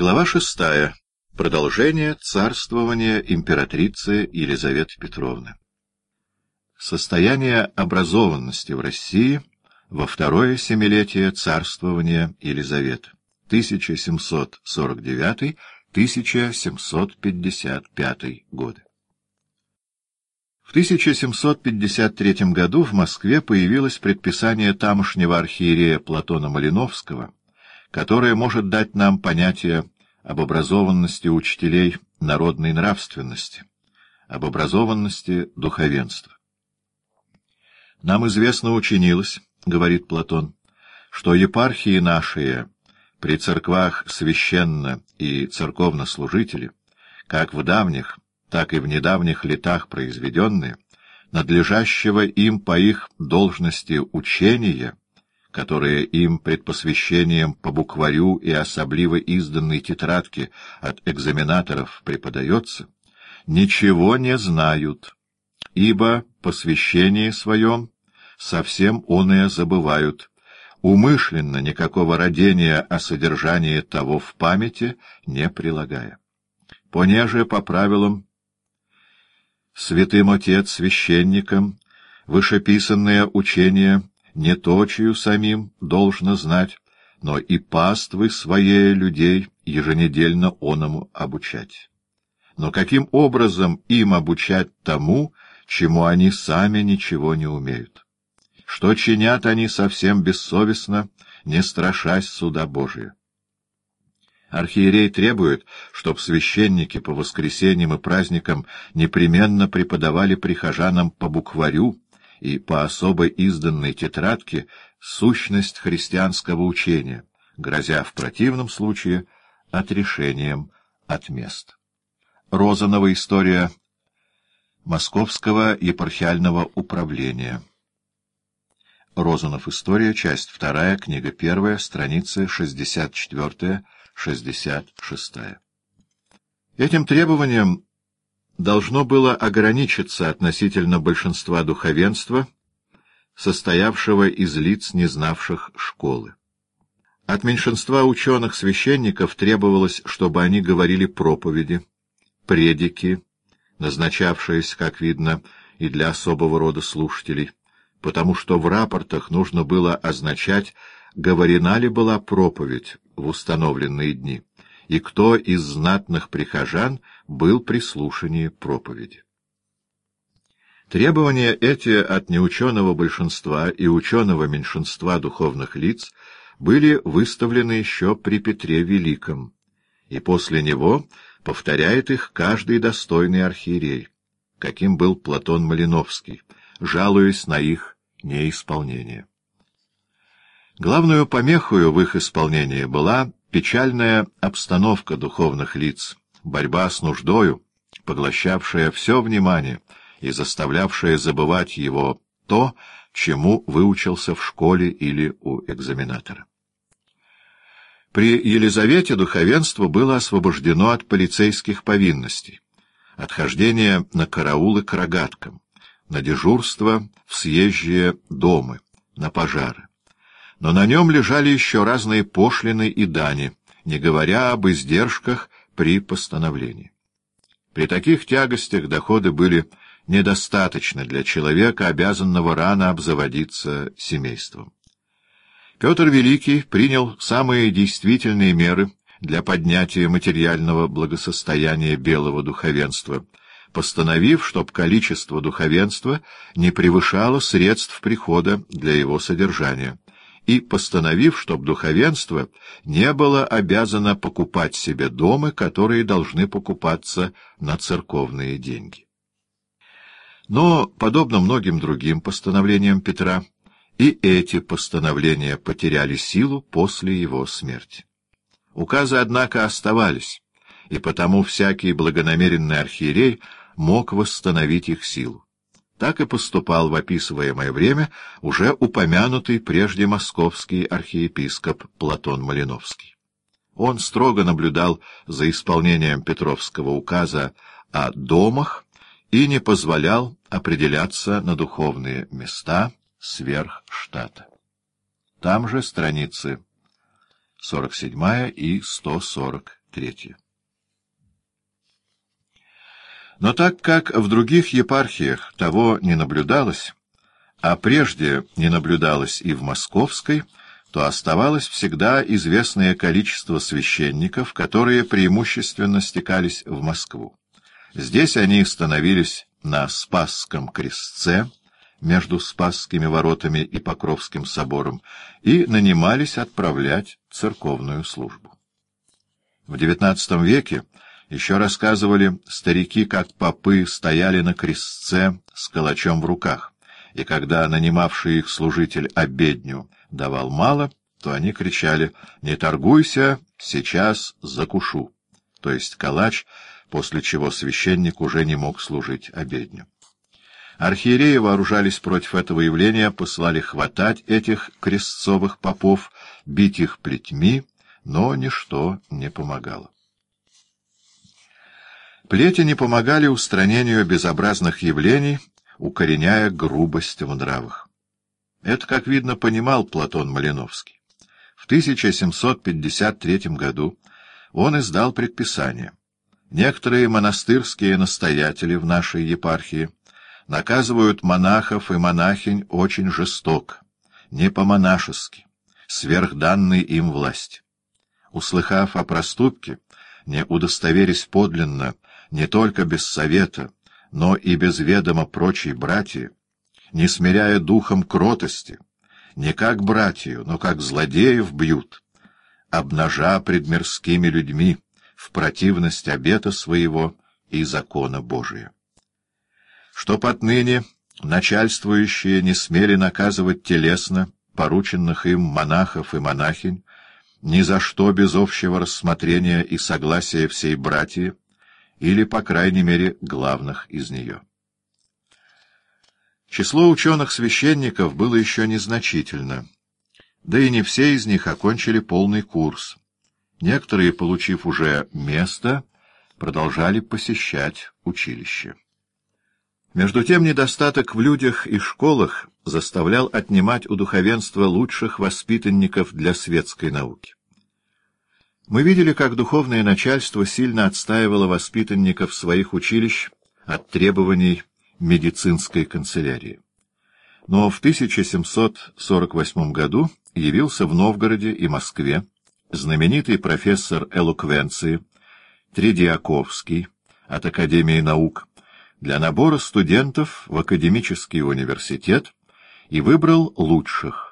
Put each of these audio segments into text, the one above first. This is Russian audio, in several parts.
Глава шестая. Продолжение царствования императрицы Елизаветы Петровны. Состояние образованности в России во второе семилетие царствования Елизаветы. 1749-1755 годы. В 1753 году в Москве появилось предписание тамошнего архиерея Платона Малиновского, которое может дать нам понятие об образованности учителей народной нравственности, об образованности духовенства. «Нам известно учинилось, — говорит Платон, — что епархии наши при церквах священно и церковнослужители, как в давних, так и в недавних летах произведенные, надлежащего им по их должности учения, которое им пред посвящением по букварю и особливо изданной тетрадке от экзаменаторов преподается, ничего не знают, ибо посвящение своем совсем оное забывают, умышленно никакого родения о содержании того в памяти не прилагая. Понеже по правилам святым отец священникам вышеписанное учение не точию самим должно знать, но и паствы своей людей еженедельно оному обучать. Но каким образом им обучать тому, чему они сами ничего не умеют? Что чинят они совсем бессовестно, не страшась суда Божия? Архиерей требует, чтоб священники по воскресеньям и праздникам непременно преподавали прихожанам по букварю и по особо изданной тетрадке сущность христианского учения, грозя в противном случае отрешением от мест. Розанова история Московского епархиального управления. Розанов история, часть 2, книга 1, страницы 64 66. Этим требованием должно было ограничиться относительно большинства духовенства, состоявшего из лиц, не знавших школы. От меньшинства ученых-священников требовалось, чтобы они говорили проповеди, предики, назначавшиеся, как видно, и для особого рода слушателей, потому что в рапортах нужно было означать, говорена ли была проповедь в установленные дни, и кто из знатных прихожан был при слушании проповеди. Требования эти от неученого большинства и ученого меньшинства духовных лиц были выставлены еще при Петре Великом, и после него повторяет их каждый достойный архиерей, каким был Платон Малиновский, жалуясь на их неисполнение. Главную помехою в их исполнении была печальная обстановка духовных лиц, борьба с нуждою, поглощавшая все внимание и заставлявшая забывать его то, чему выучился в школе или у экзаменатора. При Елизавете духовенство было освобождено от полицейских повинностей, от хождения на караулы к рогаткам, на дежурство в съезжие домы, на пожары но на нем лежали еще разные пошлины и дани, не говоря об издержках при постановлении. При таких тягостях доходы были недостаточны для человека, обязанного рано обзаводиться семейством. Петр Великий принял самые действительные меры для поднятия материального благосостояния белого духовенства, постановив, чтоб количество духовенства не превышало средств прихода для его содержания и постановив, чтоб духовенство не было обязано покупать себе дома, которые должны покупаться на церковные деньги. Но, подобно многим другим постановлениям Петра, и эти постановления потеряли силу после его смерти. Указы, однако, оставались, и потому всякий благонамеренный архиерей мог восстановить их силу. Так и поступал в описываемое время уже упомянутый прежде московский архиепископ Платон Малиновский. Он строго наблюдал за исполнением Петровского указа о домах и не позволял определяться на духовные места сверх штата. Там же страницы 47 и 140. Но так как в других епархиях того не наблюдалось, а прежде не наблюдалось и в Московской, то оставалось всегда известное количество священников, которые преимущественно стекались в Москву. Здесь они становились на Спасском крестце, между Спасскими воротами и Покровским собором, и нанимались отправлять церковную службу. В XIX веке еще рассказывали старики, как попы стояли на крестце с калачом в руках, и когда нанимавший их служитель обедню давал мало, то они кричали «Не торгуйся, сейчас закушу», то есть калач, после чего священник уже не мог служить обедню. Архиереи вооружались против этого явления, послали хватать этих крестцовых попов, бить их плетьми, но ничто не помогало. Плети не помогали устранению безобразных явлений, укореняя грубость в нравах. Это, как видно, понимал Платон Малиновский. В 1753 году он издал предписание. Некоторые монастырские настоятели в нашей епархии наказывают монахов и монахинь очень жесток, не по-монашески, сверхданной им власти. Услыхав о проступке, не удостоверясь подлинно, не только без совета, но и без ведома прочей братьи, не смиряя духом кротости, не как братью, но как злодеев бьют, обнажа пред мирскими людьми в противность обета своего и закона Божия. Чтоб отныне начальствующие не смели наказывать телесно порученных им монахов и монахинь, ни за что без общего рассмотрения и согласия всей братьи, или, по крайней мере, главных из нее. Число ученых-священников было еще незначительно, да и не все из них окончили полный курс. Некоторые, получив уже место, продолжали посещать училище. Между тем недостаток в людях и школах заставлял отнимать у духовенства лучших воспитанников для светской науки. Мы видели, как духовное начальство сильно отстаивало воспитанников своих училищ от требований медицинской канцелярии. Но в 1748 году явился в Новгороде и Москве знаменитый профессор элоквенции Тридиаковский от Академии наук для набора студентов в академический университет и выбрал лучших.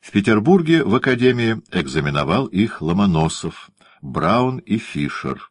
В Петербурге в академии экзаменовал их Ломоносов, Браун и Фишер.